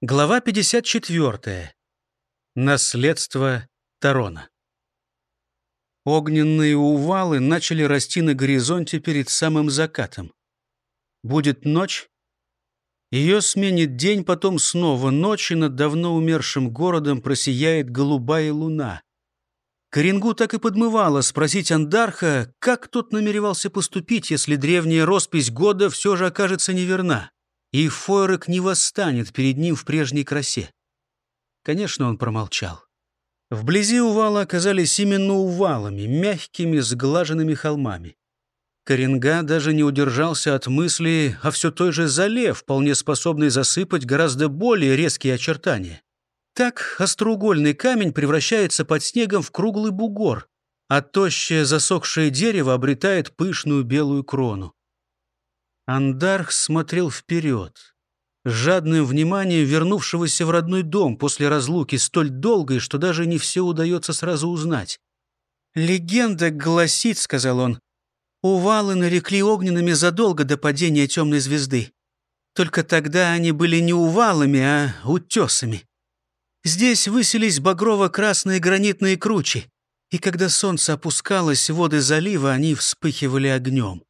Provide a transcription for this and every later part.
Глава 54. Наследство Тарона. Огненные увалы начали расти на горизонте перед самым закатом. Будет ночь. Ее сменит день, потом снова ночь, и над давно умершим городом просияет голубая луна. Коренгу так и подмывало спросить Андарха, как тот намеревался поступить, если древняя роспись года все же окажется неверна и Фойрек не восстанет перед ним в прежней красе. Конечно, он промолчал. Вблизи увала оказались именно увалами, мягкими, сглаженными холмами. Коренга даже не удержался от мысли о все той же зале, вполне способной засыпать гораздо более резкие очертания. Так остроугольный камень превращается под снегом в круглый бугор, а тощее засохшее дерево обретает пышную белую крону. Андарх смотрел вперед, жадным вниманием вернувшегося в родной дом после разлуки столь долгой, что даже не все удается сразу узнать. «Легенда гласит, — сказал он, — увалы нарекли огненными задолго до падения темной звезды. Только тогда они были не увалами, а утесами. Здесь высились багрово-красные гранитные кручи, и когда солнце опускалось, воды залива, они вспыхивали огнем.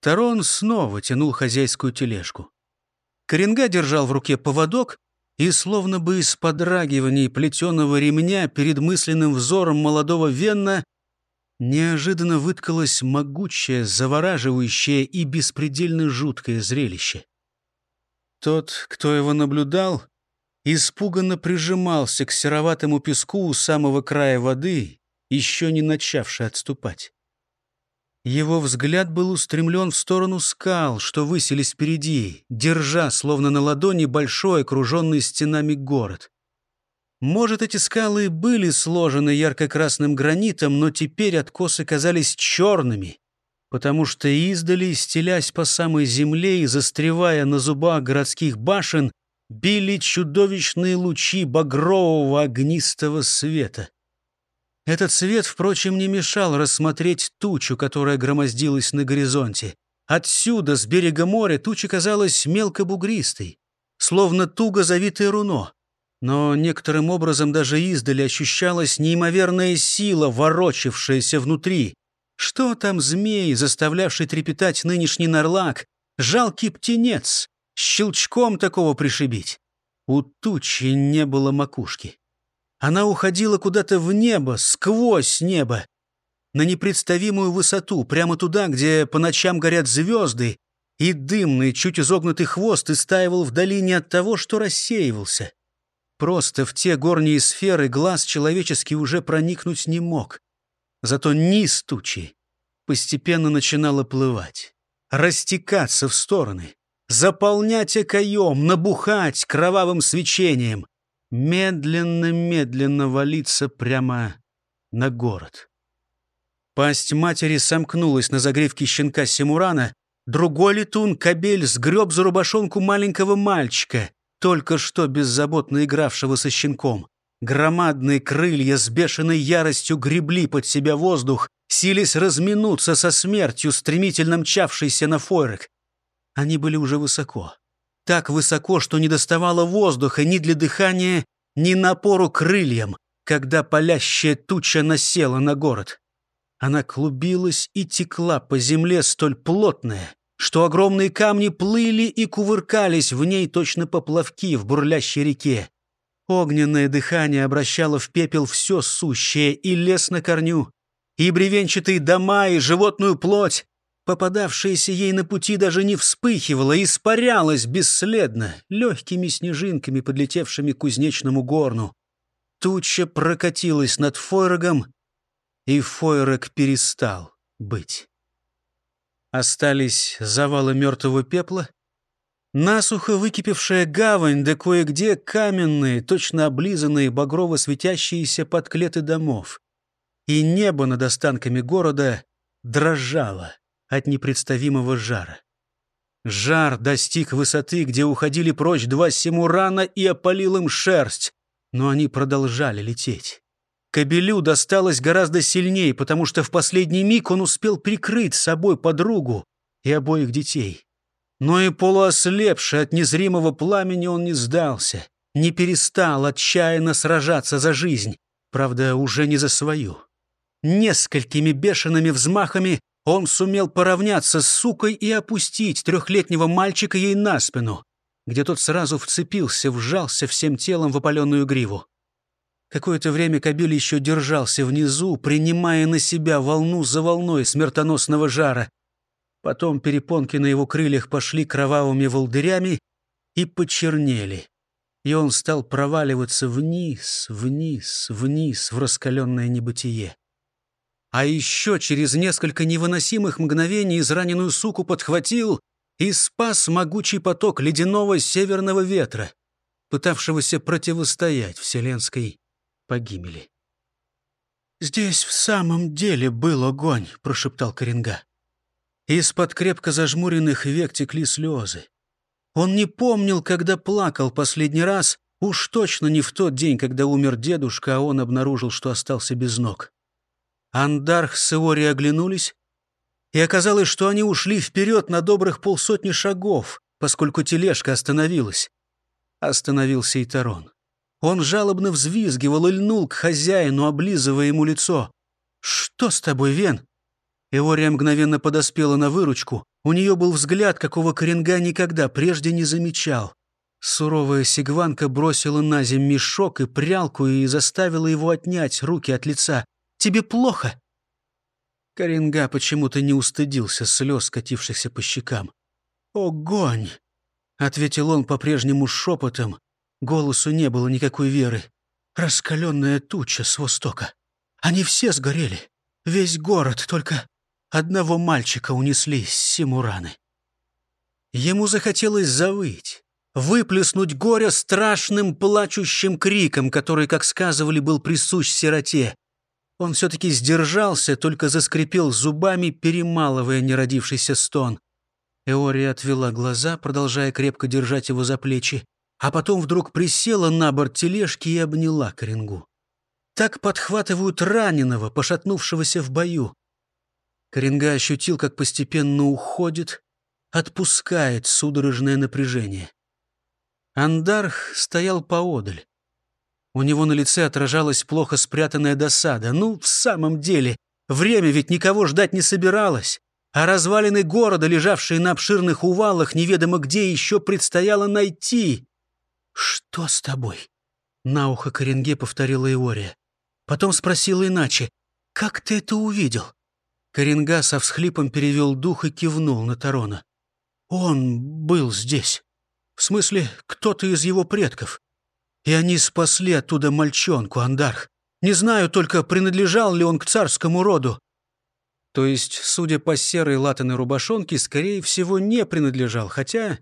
Тарон снова тянул хозяйскую тележку. Коренга держал в руке поводок, и, словно бы из подрагиваний плетеного ремня перед мысленным взором молодого Венна, неожиданно выткалось могучее, завораживающее и беспредельно жуткое зрелище. Тот, кто его наблюдал, испуганно прижимался к сероватому песку у самого края воды, еще не начавший отступать. Его взгляд был устремлен в сторону скал, что высились впереди, держа, словно на ладони, большой, окруженный стенами город. Может, эти скалы были сложены ярко-красным гранитом, но теперь откосы казались черными, потому что издали, стелясь по самой земле и застревая на зубах городских башен, били чудовищные лучи багрового огнистого света. Этот свет, впрочем, не мешал рассмотреть тучу, которая громоздилась на горизонте. Отсюда, с берега моря, туча казалась мелкобугристой, словно туго завитое руно. Но некоторым образом даже издали ощущалась неимоверная сила, ворочавшаяся внутри. Что там змей, заставлявший трепетать нынешний нарлак? Жалкий птенец, щелчком такого пришибить. У тучи не было макушки. Она уходила куда-то в небо, сквозь небо, на непредставимую высоту, прямо туда, где по ночам горят звезды, и дымный, чуть изогнутый хвост истаивал в долине от того, что рассеивался. Просто в те горние сферы глаз человеческий уже проникнуть не мог. Зато низ тучи постепенно начинало плывать, растекаться в стороны, заполнять окоем, набухать кровавым свечением медленно-медленно валиться прямо на город. Пасть матери сомкнулась на загривке щенка Симурана, другой летун, кобель, сгреб за рубашонку маленького мальчика, только что беззаботно игравшего со щенком. Громадные крылья с бешеной яростью гребли под себя воздух, сились разминуться со смертью, стремительно мчавшейся на фойрек. Они были уже высоко так высоко, что не доставало воздуха ни для дыхания, ни напору крыльям, когда палящая туча насела на город. Она клубилась и текла по земле столь плотная, что огромные камни плыли и кувыркались в ней точно поплавки в бурлящей реке. Огненное дыхание обращало в пепел все сущее и лес на корню, и бревенчатые дома, и животную плоть, Попадавшаяся ей на пути даже не вспыхивала, испарялась бесследно, легкими снежинками, подлетевшими к кузнечному горну. Туча прокатилась над Фойрогом, и Фойрог перестал быть. Остались завалы мертвого пепла, насухо выкипевшая гавань, да кое-где каменные, точно облизанные, багрово светящиеся подклеты домов. И небо над останками города дрожало от непредставимого жара. Жар достиг высоты, где уходили прочь два Симурана и опалил им шерсть, но они продолжали лететь. Кобелю досталось гораздо сильнее, потому что в последний миг он успел прикрыть собой подругу и обоих детей. Но и полуослепший от незримого пламени он не сдался, не перестал отчаянно сражаться за жизнь, правда, уже не за свою. Несколькими бешеными взмахами он сумел поравняться с сукой и опустить трехлетнего мальчика ей на спину, где тот сразу вцепился, вжался всем телом в опаленную гриву. Какое-то время кабель еще держался внизу, принимая на себя волну за волной смертоносного жара, Потом перепонки на его крыльях пошли кровавыми волдырями и почернели. И он стал проваливаться вниз, вниз, вниз в раскаленное небытие. А еще через несколько невыносимых мгновений израненную суку подхватил и спас могучий поток ледяного северного ветра, пытавшегося противостоять вселенской погибели. «Здесь в самом деле был огонь», — прошептал Коренга. Из-под крепко зажмуренных век текли слезы. Он не помнил, когда плакал последний раз, уж точно не в тот день, когда умер дедушка, а он обнаружил, что остался без ног. Андарх с Иори оглянулись, и оказалось, что они ушли вперед на добрых полсотни шагов, поскольку тележка остановилась. Остановился и Тарон. Он жалобно взвизгивал и льнул к хозяину, облизывая ему лицо. «Что с тобой, Вен?» Эория мгновенно подоспела на выручку. У нее был взгляд, какого Коренга никогда прежде не замечал. Суровая сигванка бросила на земь мешок и прялку и заставила его отнять руки от лица. «Тебе плохо?» Коренга почему-то не устыдился слез, катившихся по щекам. «Огонь!» — ответил он по-прежнему шепотом. Голосу не было никакой веры. «Раскаленная туча с востока. Они все сгорели. Весь город, только Одного мальчика унесли с Симураны. Ему захотелось завыть, выплеснуть горе страшным плачущим криком, который, как сказывали, был присущ сироте. Он все-таки сдержался, только заскрипел зубами, перемалывая неродившийся стон. Эория отвела глаза, продолжая крепко держать его за плечи, а потом вдруг присела на борт тележки и обняла Коренгу. Так подхватывают раненого, пошатнувшегося в бою. Коренга ощутил, как постепенно уходит, отпускает судорожное напряжение. Андарх стоял поодаль. У него на лице отражалась плохо спрятанная досада. Ну, в самом деле, время ведь никого ждать не собиралось. А развалины города, лежавшие на обширных увалах, неведомо где еще предстояло найти. «Что с тобой?» — на ухо Коренге повторила Иория. Потом спросила иначе. «Как ты это увидел?» Коренга со всхлипом перевел дух и кивнул на Тарона. «Он был здесь. В смысле, кто-то из его предков. И они спасли оттуда мальчонку, Андарх. Не знаю только, принадлежал ли он к царскому роду». То есть, судя по серой латаной рубашонке, скорее всего, не принадлежал, хотя...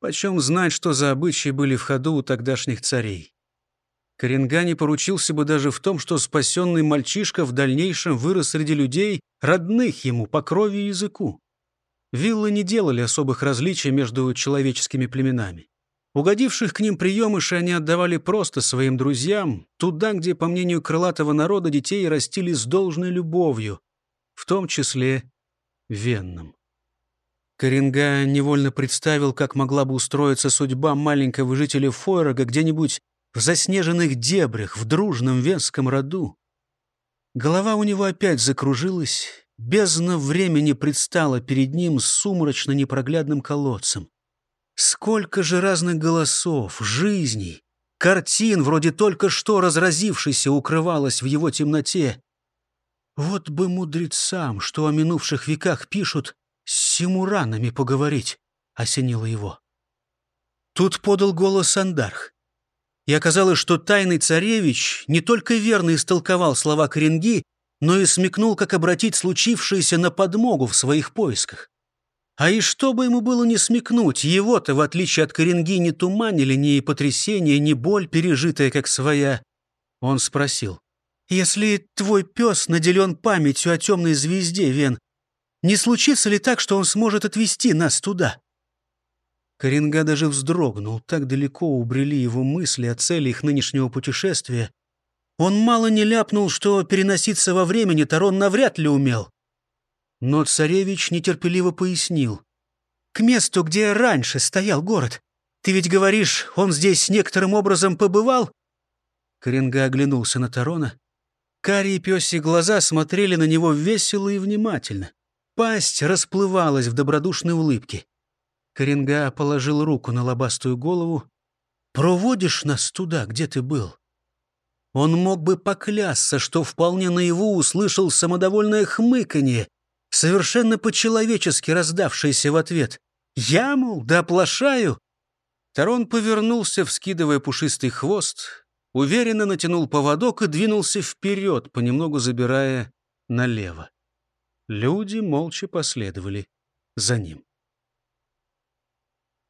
Почем знать, что за обычаи были в ходу у тогдашних царей? Коренга не поручился бы даже в том, что спасенный мальчишка в дальнейшем вырос среди людей, родных ему по крови и языку. Виллы не делали особых различий между человеческими племенами. Угодивших к ним приемыши они отдавали просто своим друзьям, туда, где, по мнению крылатого народа, детей растили с должной любовью, в том числе венным. Коренга невольно представил, как могла бы устроиться судьба маленького жителя Фойрога где-нибудь в заснеженных дебрях, в дружном венском роду. Голова у него опять закружилась, бездна времени предстала перед ним с сумрачно-непроглядным колодцем. Сколько же разных голосов, жизней, картин, вроде только что разразившейся, укрывалось в его темноте. Вот бы мудрецам, что о минувших веках пишут, с симуранами поговорить, осенило его. Тут подал голос Андарх и оказалось, что тайный царевич не только верно истолковал слова Коренги, но и смекнул, как обратить случившееся на подмогу в своих поисках. А и что бы ему было не смекнуть, его-то, в отличие от Коренги, не туманили ни потрясение, ни боль, пережитая как своя. Он спросил, «Если твой пес наделен памятью о темной звезде, Вен, не случится ли так, что он сможет отвести нас туда?» Коренга даже вздрогнул, так далеко убрели его мысли о цели их нынешнего путешествия. Он мало не ляпнул, что переноситься во времени Тарон навряд ли умел. Но царевич нетерпеливо пояснил. к месту, где раньше стоял город. Ты ведь говоришь, он здесь некоторым образом побывал?» Коренга оглянулся на Тарона. Карие пёсьи глаза смотрели на него весело и внимательно. Пасть расплывалась в добродушной улыбке. Коренга положил руку на лобастую голову. «Проводишь нас туда, где ты был?» Он мог бы поклясться, что вполне наяву услышал самодовольное хмыканье, совершенно по-человечески раздавшееся в ответ. «Я, мол, да оплошаю!» Тарон повернулся, вскидывая пушистый хвост, уверенно натянул поводок и двинулся вперед, понемногу забирая налево. Люди молча последовали за ним.